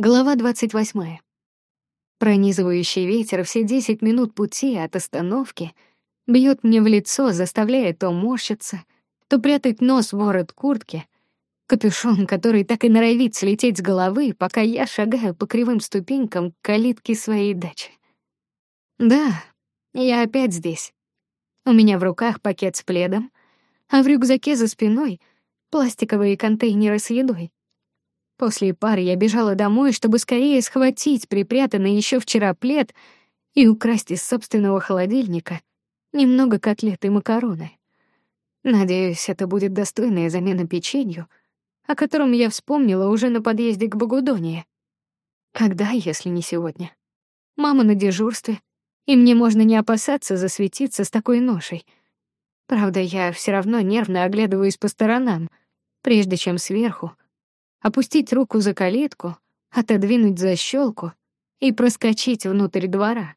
Глава 28. Пронизывающий ветер все 10 минут пути от остановки бьет мне в лицо, заставляя то морщиться, то прятать нос в ворот куртки, капюшон, который так и норовит слететь с головы, пока я шагаю по кривым ступенькам к калитке своей дачи. Да, я опять здесь. У меня в руках пакет с пледом, а в рюкзаке за спиной пластиковые контейнеры с едой. После пары я бежала домой, чтобы скорее схватить припрятанный еще вчера плед и украсть из собственного холодильника немного котлет и макароны. Надеюсь, это будет достойная замена печенью, о котором я вспомнила уже на подъезде к Богудонии. Когда, если не сегодня? Мама на дежурстве, и мне можно не опасаться засветиться с такой ношей. Правда, я все равно нервно оглядываюсь по сторонам, прежде чем сверху опустить руку за калитку, отодвинуть защелку и проскочить внутрь двора.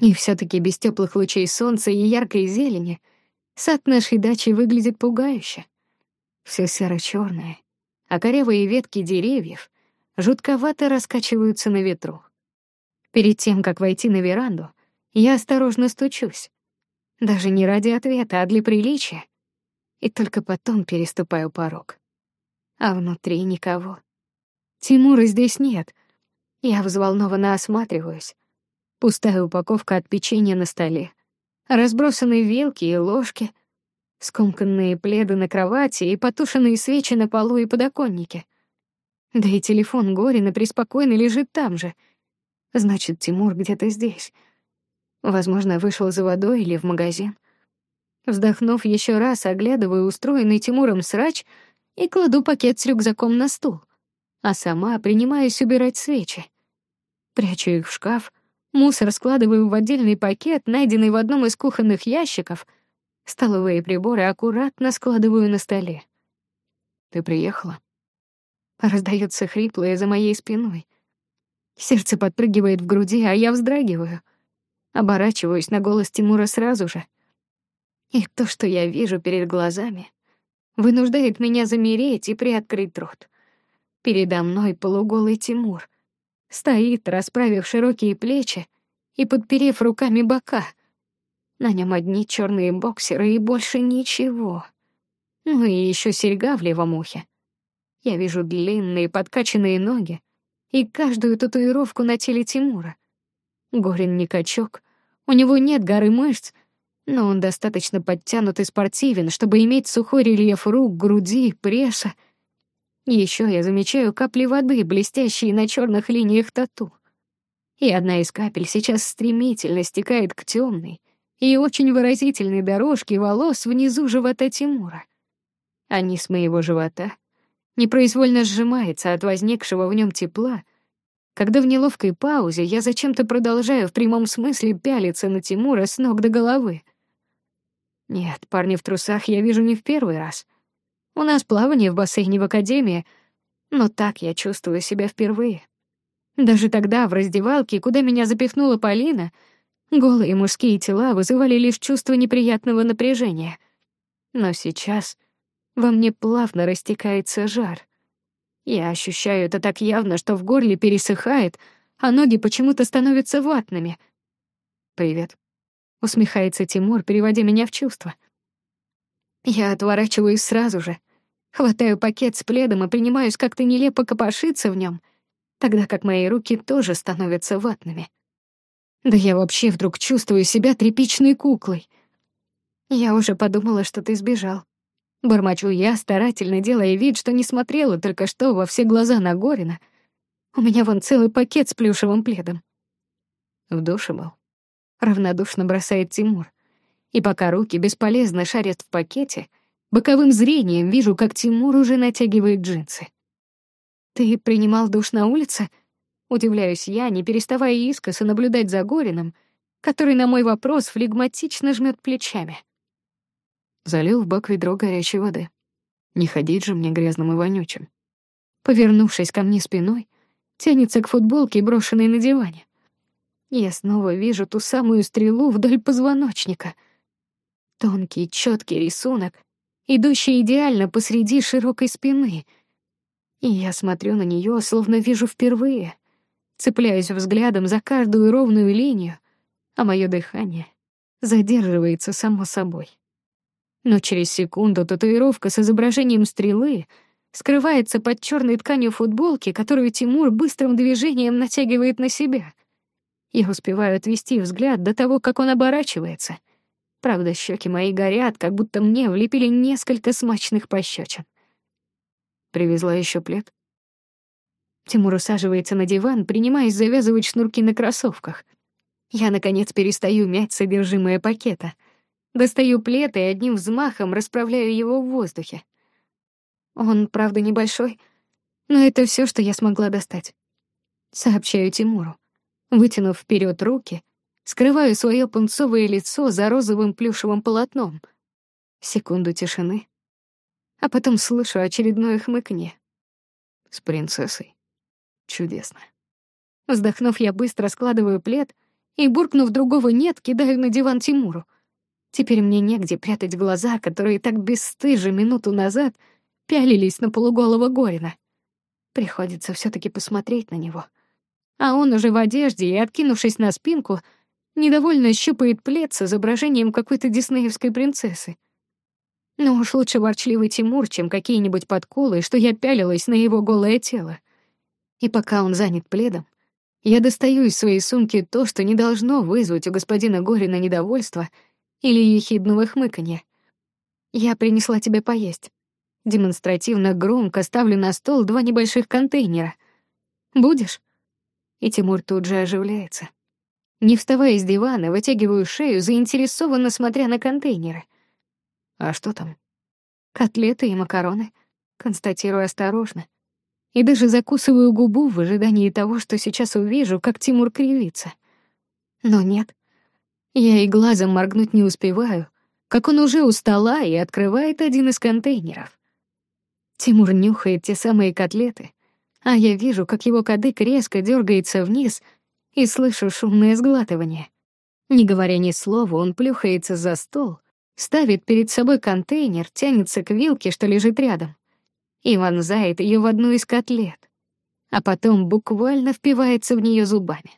И все таки без теплых лучей солнца и яркой зелени сад нашей дачи выглядит пугающе. Все серо черное а корявые ветки деревьев жутковато раскачиваются на ветру. Перед тем, как войти на веранду, я осторожно стучусь. Даже не ради ответа, а для приличия. И только потом переступаю порог а внутри никого. Тимура здесь нет. Я взволнованно осматриваюсь. Пустая упаковка от печенья на столе, разбросанные вилки и ложки, скомканные пледы на кровати и потушенные свечи на полу и подоконнике. Да и телефон Горина преспокойно лежит там же. Значит, Тимур где-то здесь. Возможно, вышел за водой или в магазин. Вздохнув еще раз, оглядываю устроенный Тимуром срач — и кладу пакет с рюкзаком на стул, а сама принимаюсь убирать свечи. Прячу их в шкаф, мусор складываю в отдельный пакет, найденный в одном из кухонных ящиков, столовые приборы аккуратно складываю на столе. «Ты приехала?» Раздается хриплое за моей спиной. Сердце подпрыгивает в груди, а я вздрагиваю. Оборачиваюсь на голос Тимура сразу же. И то, что я вижу перед глазами, вынуждает меня замереть и приоткрыть рот. Передо мной полуголый Тимур. Стоит, расправив широкие плечи и подперев руками бока. На нем одни черные боксеры и больше ничего. Ну и еще серьга в левом ухе. Я вижу длинные подкачанные ноги и каждую татуировку на теле Тимура. Горин не качок, у него нет горы мышц, но он достаточно подтянут и спортивен, чтобы иметь сухой рельеф рук, груди, пресса. Еще я замечаю капли воды, блестящие на черных линиях тату. И одна из капель сейчас стремительно стекает к темной и очень выразительной дорожке волос внизу живота Тимура. А низ моего живота непроизвольно сжимается от возникшего в нем тепла, когда в неловкой паузе я зачем-то продолжаю в прямом смысле пялиться на Тимура с ног до головы — нет, парни в трусах я вижу не в первый раз. У нас плавание в бассейне в академии, но так я чувствую себя впервые. Даже тогда в раздевалке, куда меня запихнула Полина, голые мужские тела вызывали лишь чувство неприятного напряжения. Но сейчас во мне плавно растекается жар. Я ощущаю это так явно, что в горле пересыхает, а ноги почему-то становятся ватными. «Привет», усмехается Тимур, переводя меня в чувство. Я отворачиваюсь сразу же, хватаю пакет с пледом и принимаюсь как-то нелепо копошиться в нем, тогда как мои руки тоже становятся ватными. Да я вообще вдруг чувствую себя тряпичной куклой. Я уже подумала, что ты сбежал. Бормочу я, старательно делая вид, что не смотрела только что во все глаза на Горина. У меня вон целый пакет с плюшевым пледом. В душе был равнодушно бросает Тимур. И пока руки бесполезно шарят в пакете, боковым зрением вижу, как Тимур уже натягивает джинсы. «Ты принимал душ на улице?» Удивляюсь я, не переставая искоса наблюдать за Горином, который на мой вопрос флегматично жмет плечами. Залил в бак ведро горячей воды. Не ходить же мне грязным и вонючим. Повернувшись ко мне спиной, тянется к футболке, брошенной на диване. Я снова вижу ту самую стрелу вдоль позвоночника. Тонкий, четкий рисунок, идущий идеально посреди широкой спины. И я смотрю на нее, словно вижу впервые, цепляюсь взглядом за каждую ровную линию, а мое дыхание задерживается само собой. Но через секунду татуировка с изображением стрелы скрывается под черной тканью футболки, которую Тимур быстрым движением натягивает на себя. Я успеваю отвести взгляд до того, как он оборачивается. Правда, щеки мои горят, как будто мне влепили несколько смачных пощечин. Привезла еще плед. Тимур усаживается на диван, принимаясь завязывать шнурки на кроссовках. Я, наконец, перестаю мять содержимое пакета. Достаю плед и одним взмахом расправляю его в воздухе. Он, правда, небольшой, но это все, что я смогла достать. Сообщаю Тимуру. Вытянув вперед руки, скрываю свое пунцовое лицо за розовым плюшевым полотном. Секунду тишины. А потом слышу очередное хмыканье. С принцессой. Чудесно. Вздохнув, я быстро складываю плед и, буркнув другого «нет», кидаю на диван Тимуру. Теперь мне негде прятать глаза, которые так бесстыже минуту назад пялились на полуголого Горина. Приходится все таки посмотреть на него. А он уже в одежде и, откинувшись на спинку, недовольно щупает плед с изображением какой-то диснеевской принцессы. Но уж лучше ворчливый Тимур, чем какие-нибудь подколы, что я пялилась на его голое тело. И пока он занят пледом, я достаю из своей сумки то, что не должно вызвать у господина Горина недовольства или ехидного хмыканья. «Я принесла тебе поесть». Демонстративно громко ставлю на стол два небольших контейнера. «Будешь?» И Тимур тут же оживляется. Не вставая с дивана, вытягиваю шею, заинтересованно смотря на контейнеры. «А что там?» «Котлеты и макароны», — констатирую осторожно и даже закусываю губу в ожидании того, что сейчас увижу, как Тимур кривится. Но нет. Я и глазом моргнуть не успеваю, как он уже у стола и открывает один из контейнеров. Тимур нюхает те самые котлеты, а я вижу, как его кадык резко дергается вниз и слышу шумное сглатывание. Не говоря ни слова, он плюхается за стол, ставит перед собой контейнер, тянется к вилке, что лежит рядом и вонзает ее в одну из котлет, а потом буквально впивается в нее зубами.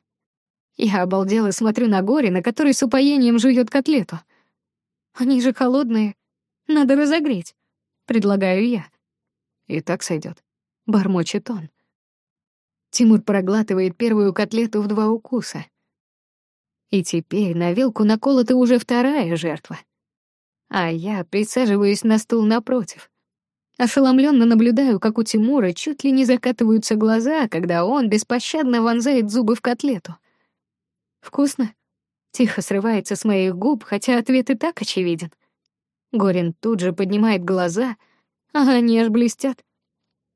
Я обалдела смотрю на горе, на который с упоением жует котлету. Они же холодные, надо разогреть, предлагаю я. И так сойдет, бормочет он. Тимур проглатывает первую котлету в два укуса. И теперь на вилку наколота уже вторая жертва. А я присаживаюсь на стул напротив. Ошеломленно наблюдаю, как у Тимура чуть ли не закатываются глаза, когда он беспощадно вонзает зубы в котлету. «Вкусно?» Тихо срывается с моих губ, хотя ответ и так очевиден. Горин тут же поднимает глаза, а они аж блестят.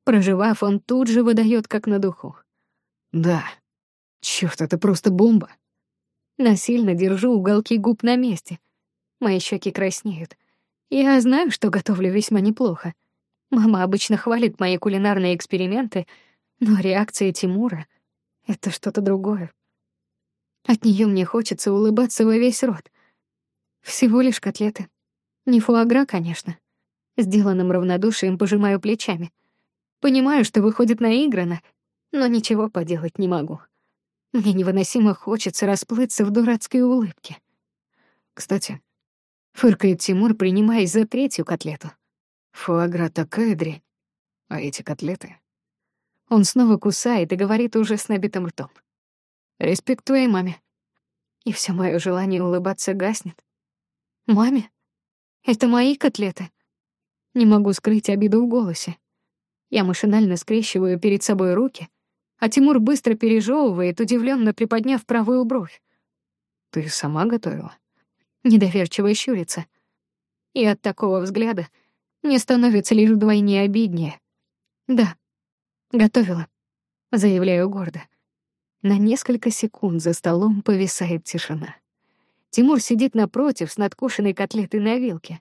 Проживав, он тут же выдает как на духу. «Да. Чёрт, это просто бомба!» Насильно держу уголки губ на месте. Мои щеки краснеют. Я знаю, что готовлю весьма неплохо. Мама обычно хвалит мои кулинарные эксперименты, но реакция Тимура — это что-то другое. От нее мне хочется улыбаться во весь рот. Всего лишь котлеты. Не фуагра, конечно. Сделанным равнодушием пожимаю плечами. Понимаю, что выходит наигранно, но ничего поделать не могу. Мне невыносимо хочется расплыться в дурацкой улыбке. Кстати, фыркает Тимур, принимаясь за третью котлету. Фуагра такая дрянь. А эти котлеты? Он снова кусает и говорит уже с набитым ртом. Респект твоей маме. И все мое желание улыбаться гаснет. Маме? Это мои котлеты? Не могу скрыть обиду в голосе. Я машинально скрещиваю перед собой руки, а Тимур быстро пережевывает, удивленно приподняв правую бровь. Ты сама готовила? Недоверчиво щурится. И от такого взгляда мне становится лишь вдвойне обиднее. Да, готовила, заявляю гордо. На несколько секунд за столом повисает тишина. Тимур сидит напротив с надкушенной котлетой на вилке.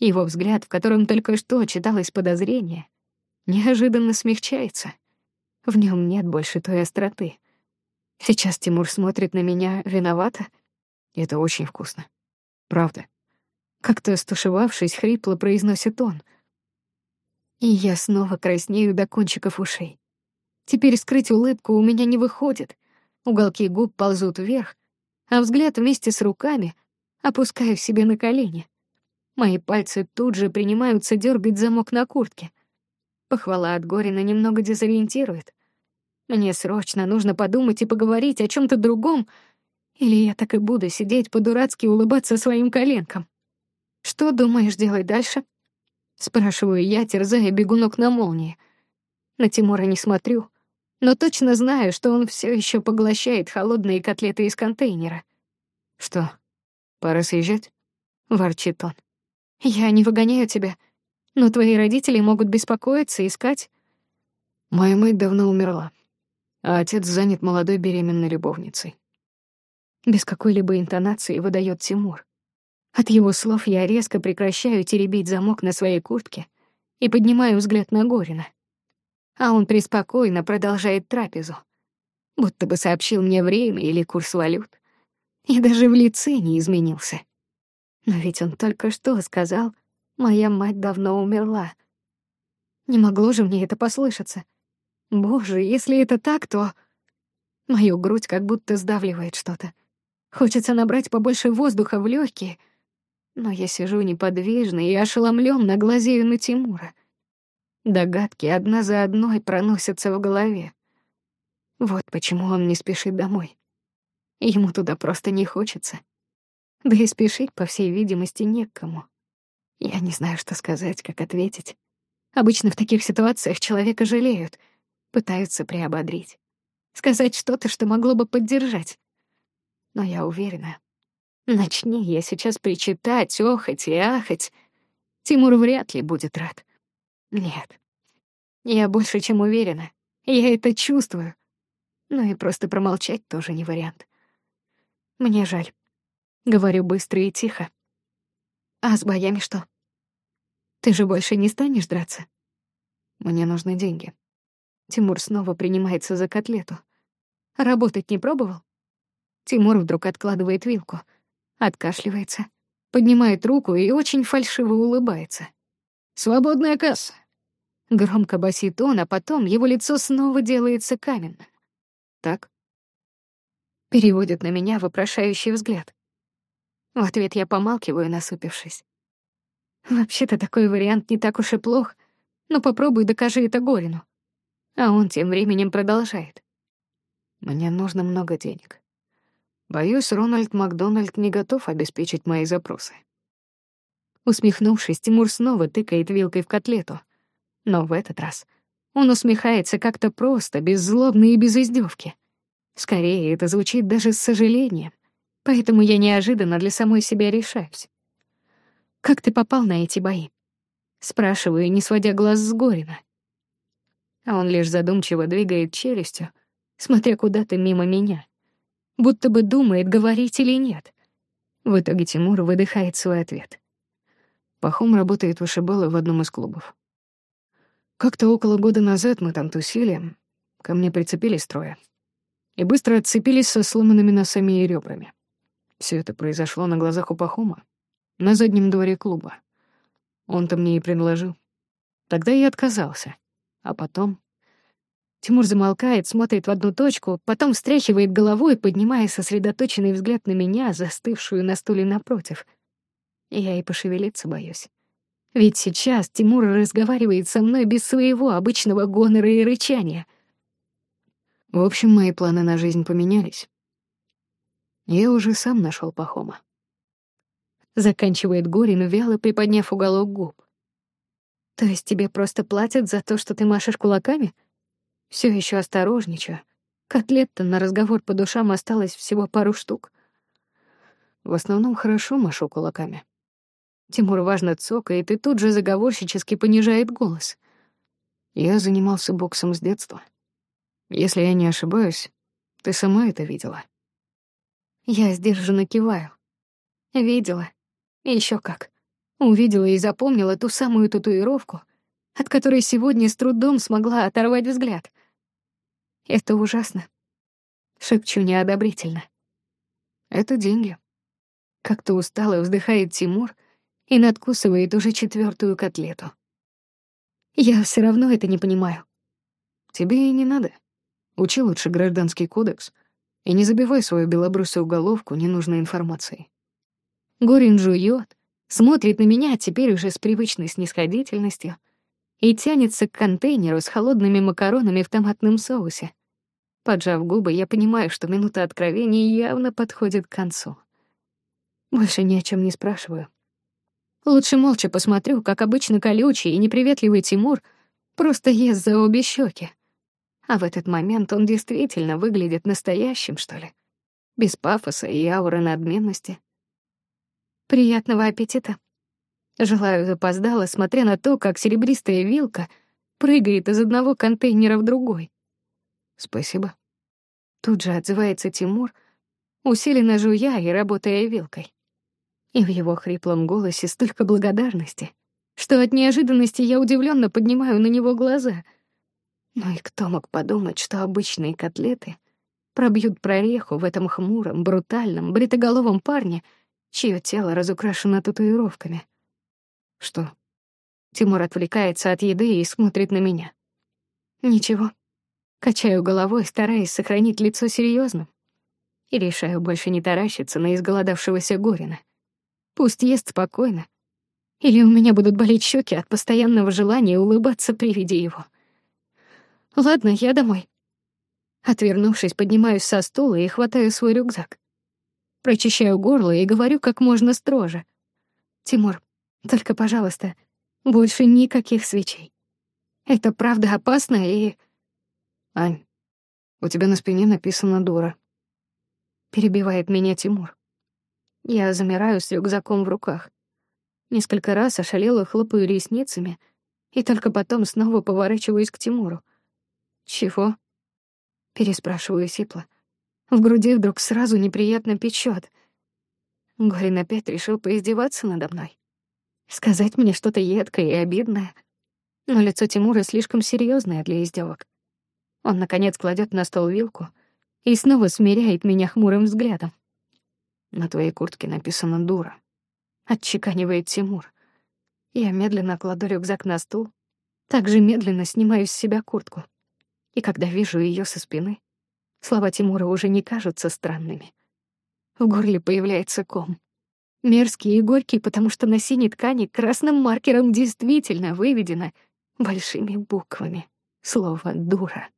Его взгляд, в котором только что читалось подозрение, неожиданно смягчается. В нем нет больше той остроты. Сейчас Тимур смотрит на меня виновато. Это очень вкусно. Правда. Как-то стушевавшись, хрипло произносит он. И я снова краснею до кончиков ушей. Теперь скрыть улыбку у меня не выходит. Уголки губ ползут вверх, а взгляд вместе с руками опускаю себе на колени. Мои пальцы тут же принимаются дергать замок на куртке. Похвала от Горина немного дезориентирует. Мне срочно нужно подумать и поговорить о чем то другом, или я так и буду сидеть по-дурацки улыбаться своим коленкам. Что думаешь делать дальше? Спрашиваю я, терзая бегунок на молнии. На Тимура не смотрю, но точно знаю, что он все еще поглощает холодные котлеты из контейнера. Что, пора съезжать? Ворчит он. Я не выгоняю тебя, но твои родители могут беспокоиться, искать. Моя мать давно умерла, а отец занят молодой беременной любовницей. Без какой-либо интонации выдает Тимур. От его слов я резко прекращаю теребить замок на своей куртке и поднимаю взгляд на Горина. А он преспокойно продолжает трапезу, будто бы сообщил мне время или курс валют. И даже в лице не изменился. Но ведь он только что сказал, моя мать давно умерла. Не могло же мне это послышаться. Боже, если это так, то... Мою грудь как будто сдавливает что-то. Хочется набрать побольше воздуха в легкие — но я сижу неподвижно и ошеломлённо глазею на Тимура. Догадки одна за одной проносятся в голове. Вот почему он не спешит домой. Ему туда просто не хочется. Да и спешить, по всей видимости, некому. Я не знаю, что сказать, как ответить. Обычно в таких ситуациях человека жалеют, пытаются приободрить, сказать что-то, что могло бы поддержать. Но я уверена, Начни я сейчас причитать, охать и ахать, Тимур вряд ли будет рад. Нет. Я больше чем уверена. Я это чувствую. Но и просто промолчать тоже не вариант. Мне жаль. Говорю быстро и тихо. А с боями что? Ты же больше не станешь драться? Мне нужны деньги. Тимур снова принимается за котлету. Работать не пробовал? Тимур вдруг откладывает вилку — откашливается, поднимает руку и очень фальшиво улыбается. «Свободная касса!» Громко басит он, а потом его лицо снова делается каменным. «Так?» Переводит на меня вопрошающий взгляд. В ответ я помалкиваю, насупившись. Вообще-то такой вариант не так уж и плох, но попробуй докажи это Горину. А он тем временем продолжает. Мне нужно много денег. Боюсь, Рональд Макдональд не готов обеспечить мои запросы. Усмехнувшись, Тимур снова тыкает вилкой в котлету. Но в этот раз он усмехается как-то просто, беззлобно и без издевки. Скорее, это звучит даже с сожалением, поэтому я неожиданно для самой себя решаюсь. «Как ты попал на эти бои?» Спрашиваю, не сводя глаз с Горина. А он лишь задумчиво двигает челюстью, смотря куда-то мимо меня будто бы думает, говорить или нет. В итоге Тимур выдыхает свой ответ. Пахом работает вышибалы в одном из клубов. Как-то около года назад мы там тусили, ко мне прицепились трое. И быстро отцепились со сломанными носами и ребрами. Все это произошло на глазах у Пахома, на заднем дворе клуба. Он-то мне и предложил. Тогда я отказался. А потом Тимур замолкает, смотрит в одну точку, потом встряхивает головой, поднимая сосредоточенный взгляд на меня, застывшую на стуле напротив. Я и пошевелиться боюсь. Ведь сейчас Тимур разговаривает со мной без своего обычного гонора и рычания. В общем, мои планы на жизнь поменялись. Я уже сам нашел Пахома. Заканчивает Горин, вяло приподняв уголок губ. То есть тебе просто платят за то, что ты машешь кулаками? Все еще осторожничаю. Котлет-то на разговор по душам осталось всего пару штук. В основном хорошо машу кулаками. Тимур важно цокает и тут же заговорщически понижает голос. Я занимался боксом с детства. Если я не ошибаюсь, ты сама это видела. Я сдержанно киваю. Видела. Еще как. Увидела и запомнила ту самую татуировку, от которой сегодня с трудом смогла оторвать взгляд — это ужасно. Шепчу неодобрительно. Это деньги. Я все равно это не понимаю. Тебе и не надо. Учи лучше гражданский кодекс и не забивай свою белобрысую головку ненужной информацией. Горин жует, смотрит на меня теперь уже с привычной снисходительностью и тянется к контейнеру с холодными макаронами в томатном соусе. Поджав губы, я понимаю, что минута откровения явно подходит к концу. Больше ни о чем не спрашиваю. Лучше молча посмотрю, как обычно колючий и неприветливый Тимур просто ест за обе щеки. А в этот момент он действительно выглядит настоящим, что ли. Без пафоса и ауры надменности. Приятного аппетита. Желаю запоздало, смотря на то, как серебристая вилка прыгает из одного контейнера в другой. Спасибо. Тут же отзывается Тимур, усиленно жуя и работая вилкой. И в его хриплом голосе столько благодарности, что от неожиданности я удивленно поднимаю на него глаза. Ну и кто мог подумать, что обычные котлеты пробьют прореху в этом хмуром, брутальном, бритоголовом парне, чье тело разукрашено татуировками? Что? Тимур отвлекается от еды и смотрит на меня. Ничего. Качаю головой, стараясь сохранить лицо серьезным, и решаю больше не таращиться на изголодавшегося Горина. Пусть ест спокойно. Или у меня будут болеть щеки от постоянного желания улыбаться при виде его. Ладно, я домой. Отвернувшись, поднимаюсь со стула и хватаю свой рюкзак. Прочищаю горло и говорю как можно строже. «Тимур, только, пожалуйста, больше никаких свечей. Это правда опасно и...» «Ань, у тебя на спине написано «дура». Перебивает меня Тимур. Я замираю с рюкзаком в руках. Несколько раз ошалела хлопаю ресницами и только потом снова поворачиваюсь к Тимуру. «Чего?» — переспрашиваю сипло. В груди вдруг сразу неприятно печёт. Горин опять решил поиздеваться надо мной. Сказать мне что-то едкое и обидное. Но лицо Тимура слишком серьезное для издевок. Он, наконец, кладет на стол вилку и снова смиряет меня хмурым взглядом. На твоей куртке написано «дура». Отчеканивает Тимур. Я медленно кладу рюкзак на стул, также медленно снимаю с себя куртку. И когда вижу ее со спины, слова Тимура уже не кажутся странными. В горле появляется ком. Мерзкий и горький, потому что на синей ткани красным маркером действительно выведено большими буквами слово «дура».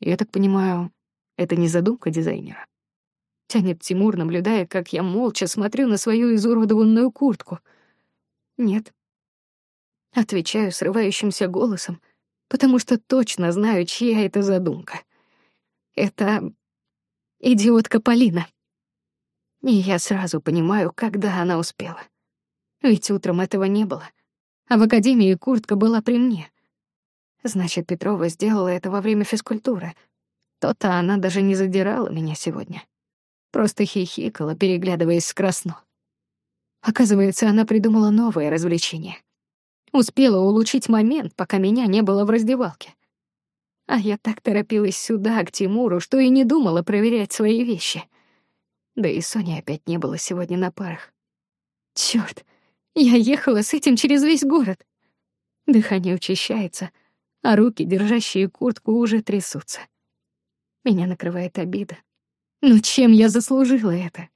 Я так понимаю, это не задумка дизайнера? Тянет Тимур, наблюдая, как я молча смотрю на свою изуродованную куртку. Нет. Отвечаю срывающимся голосом, потому что точно знаю, чья это задумка. Это идиотка Полина. И я сразу понимаю, когда она успела. Ведь утром этого не было. А в академии куртка была при мне. Значит, Петрова сделала это во время физкультуры. То-то она даже не задирала меня сегодня. Просто хихикала, переглядываясь с красно. Оказывается, она придумала новое развлечение. Успела улучшить момент, пока меня не было в раздевалке. А я так торопилась сюда, к Тимуру, что и не думала проверять свои вещи. Да и Сони опять не было сегодня на парах. Чёрт, я ехала с этим через весь город. Дыхание учащается, а руки, держащие куртку, уже трясутся. Меня накрывает обида. Но чем я заслужила это?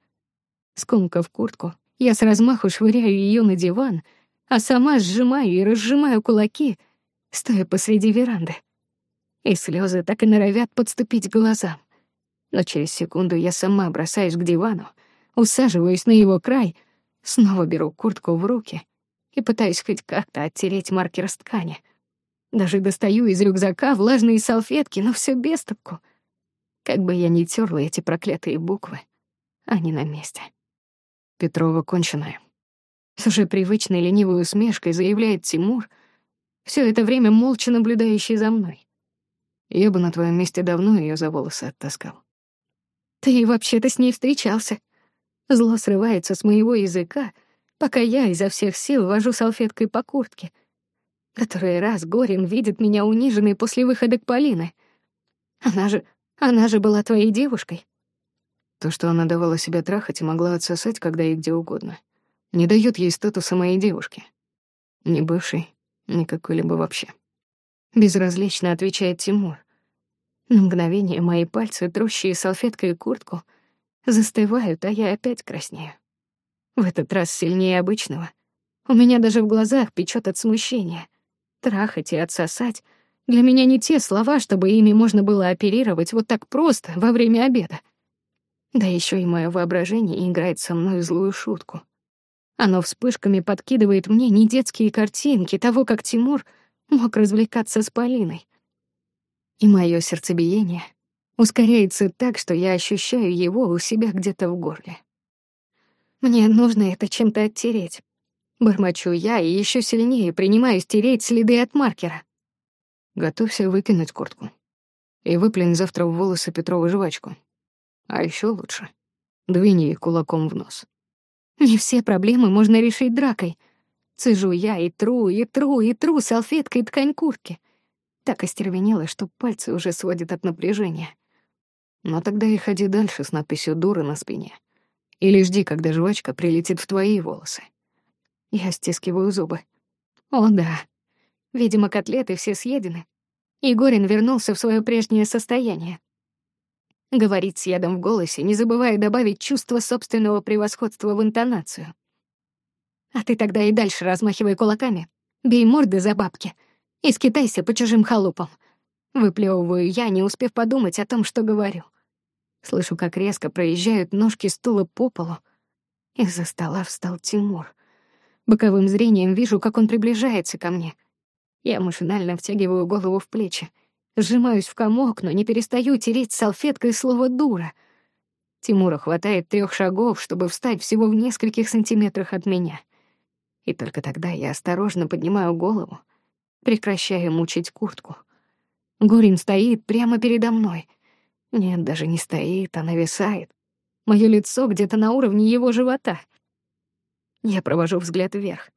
Скомкав куртку, я с размаху швыряю ее на диван, а сама сжимаю и разжимаю кулаки, стоя посреди веранды. И слезы так и норовят подступить к глазам. Но через секунду я сама бросаюсь к дивану, усаживаюсь на его край, снова беру куртку в руки и пытаюсь хоть как-то оттереть маркер с ткани. Даже достаю из рюкзака влажные салфетки, но все без толку — как бы я ни терла эти проклятые буквы, они на месте. Петрова конченая. С уже привычной ленивой усмешкой заявляет Тимур, все это время молча наблюдающий за мной. Я бы на твоем месте давно ее за волосы оттаскал. Ты вообще-то с ней встречался. Зло срывается с моего языка, пока я изо всех сил вожу салфеткой по куртке. Который раз Горин видит меня униженной после выхода к Полины. Она же она же была твоей девушкой. То, что она давала себя трахать и могла отсосать когда и где угодно, не дает ей статуса моей девушки. Ни бывшей, Никакой-либо вообще. Безразлично отвечает Тимур. На мгновение мои пальцы, трущие салфеткой куртку, застывают, а я опять краснею. В этот раз сильнее обычного. У меня даже в глазах печёт от смущения. Трахать и отсосать для меня не те слова, чтобы ими можно было оперировать вот так просто во время обеда. Да ещё и моё воображение играет со мной злую шутку. Оно вспышками подкидывает мне не детские картинки того, как Тимур мог развлекаться с Полиной. И моё сердцебиение ускоряется так, что я ощущаю его у себя где-то в горле. Мне нужно это чем-то оттереть. Бормочу я и еще сильнее принимаю стереть следы от маркера. Готовься выкинуть куртку. И выплюнь завтра в волосы Петрову жвачку. А еще лучше — двинь ей кулаком в нос. Не все проблемы можно решить дракой. Цежу я и тру, и тру, и тру салфеткой ткань куртки. Так остервенела, что пальцы уже сводят от напряжения. Но тогда и ходи дальше с надписью «дура» на спине. Или жди, когда жвачка прилетит в твои волосы. Я стискиваю зубы. О, да. Видимо, котлеты все съедены. И Горин вернулся в свое прежнее состояние. Говорит с ядом в голосе, не забывая добавить чувство собственного превосходства в интонацию. А ты тогда и дальше размахивай кулаками, бей морды за бабки и скитайся по чужим халупам. Выплевываю я, не успев подумать о том, что говорю. Слышу, как резко проезжают ножки стула по полу. Из-за стола встал Тимур. Боковым зрением вижу, как он приближается ко мне. Я машинально втягиваю голову в плечи. Сжимаюсь в комок, но не перестаю тереть салфеткой слово «дура». Тимура хватает трех шагов, чтобы встать всего в нескольких сантиметрах от меня. И только тогда я осторожно поднимаю голову, прекращая мучить куртку. Горин стоит прямо передо мной, нет, даже не стоит, а нависает. Моё лицо где-то на уровне его живота. Я провожу взгляд вверх.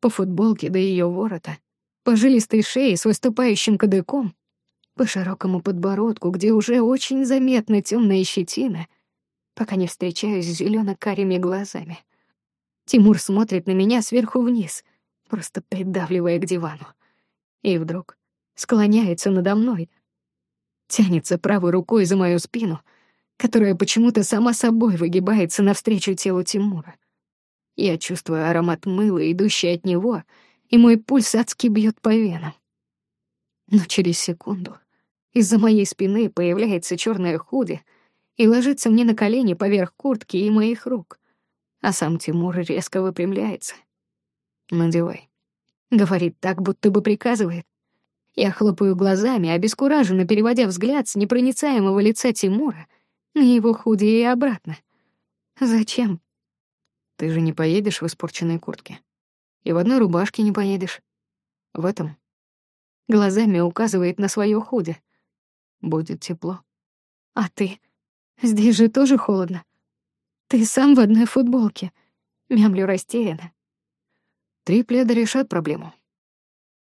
По футболке до её ворота, по жилистой шее с выступающим кадыком, по широкому подбородку, где уже очень заметна тёмная щетина, пока не встречаюсь с зелёно-карими глазами. Тимур смотрит на меня сверху вниз, просто придавливая к дивану. И вдруг склоняется надо мной — тянется правой рукой за мою спину, которая почему-то сама собой выгибается навстречу телу Тимура. Я чувствую аромат мыла, идущий от него, и мой пульс адски бьет по венам. Но через секунду из-за моей спины появляется черное худи и ложится мне на колени поверх куртки и моих рук, а сам Тимур резко выпрямляется. «Надевай», — говорит так, будто бы приказывает, я хлопаю глазами, обескураженно переводя взгляд с непроницаемого лица Тимура на его худи и обратно. Зачем? Ты же не поедешь в испорченной куртке. И в одной рубашке не поедешь. В этом. Глазами указывает на свое худи. Будет тепло. А ты? Здесь же тоже холодно. Ты сам в одной футболке. Мямлю растерянно. Три пледа решат проблему.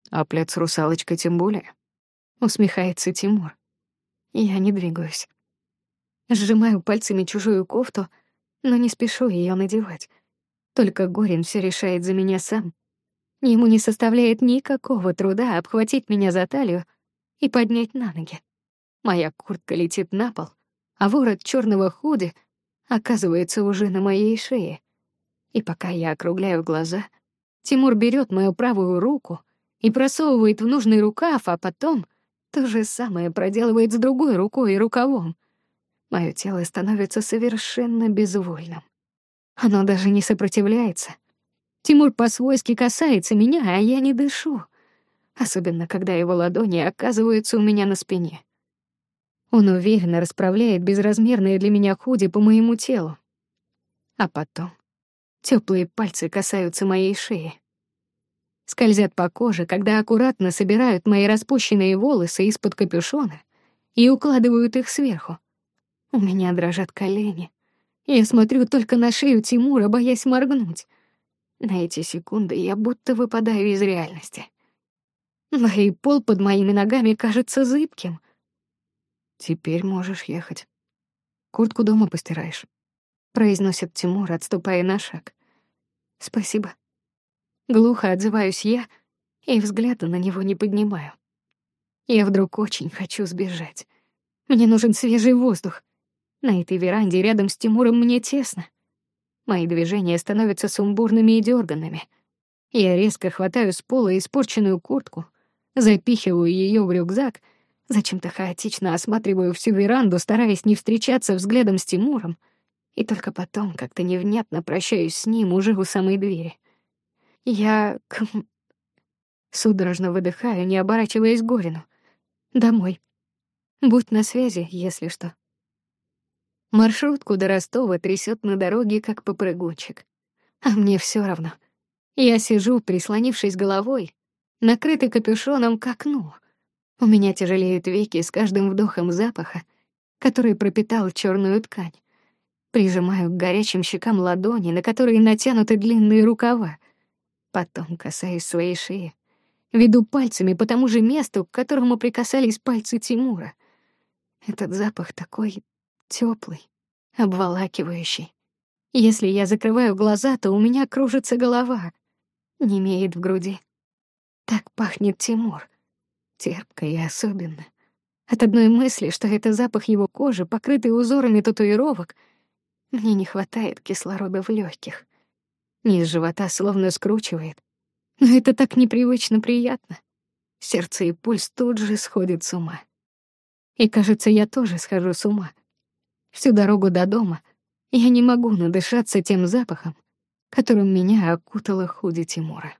А плед с русалочкой тем более. Усмехается Тимур. Я не двигаюсь. Сжимаю пальцами чужую кофту, но не спешу ее надевать. Только Горин все решает за меня сам. Ему не составляет никакого труда обхватить меня за талию и поднять на ноги. Моя куртка летит на пол, а ворот черного худи оказывается уже на моей шее. И пока я округляю глаза, Тимур берет мою правую руку и просовывает в нужный рукав, а потом то же самое проделывает с другой рукой и рукавом. Мое тело становится совершенно безвольным. Оно даже не сопротивляется. Тимур по-свойски касается меня, а я не дышу, особенно когда его ладони оказываются у меня на спине. Он уверенно расправляет безразмерные для меня худи по моему телу. А потом теплые пальцы касаются моей шеи скользят по коже, когда аккуратно собирают мои распущенные волосы из-под капюшона и укладывают их сверху. У меня дрожат колени. Я смотрю только на шею Тимура, боясь моргнуть. На эти секунды я будто выпадаю из реальности. Да и пол под моими ногами кажется зыбким. Теперь можешь ехать. Куртку дома постираешь, произносит Тимур, отступая на шаг. Спасибо. Глухо отзываюсь я и взгляда на него не поднимаю. Я вдруг очень хочу сбежать. Мне нужен свежий воздух. На этой веранде рядом с Тимуром мне тесно. Мои движения становятся сумбурными и дерганными. Я резко хватаю с пола испорченную куртку, запихиваю ее в рюкзак, зачем-то хаотично осматриваю всю веранду, стараясь не встречаться взглядом с Тимуром, и только потом как-то невнятно прощаюсь с ним уже у самой двери. Я судорожно выдыхаю, не оборачиваясь к Горину. Домой. Будь на связи, если что. Маршрутку до Ростова трясет на дороге, как попрыгунчик. А мне все равно. Я сижу, прислонившись головой, накрытый капюшоном к окну. У меня тяжелеют веки с каждым вдохом запаха, который пропитал черную ткань. Прижимаю к горячим щекам ладони, на которые натянуты длинные рукава. Потом касаюсь своей шеи. Веду пальцами по тому же месту, к которому прикасались пальцы Тимура. Этот запах такой теплый, обволакивающий. Если я закрываю глаза, то у меня кружится голова, немеет в груди. Так пахнет Тимур, терпко и особенно. От одной мысли, что это запах его кожи, покрытый узорами татуировок, мне не хватает кислорода в легких. Низ живота словно скручивает. Но это так непривычно приятно. Сердце и пульс тут же сходят с ума. И, кажется, я тоже схожу с ума. Всю дорогу до дома я не могу надышаться тем запахом, которым меня окутала худи Тимура.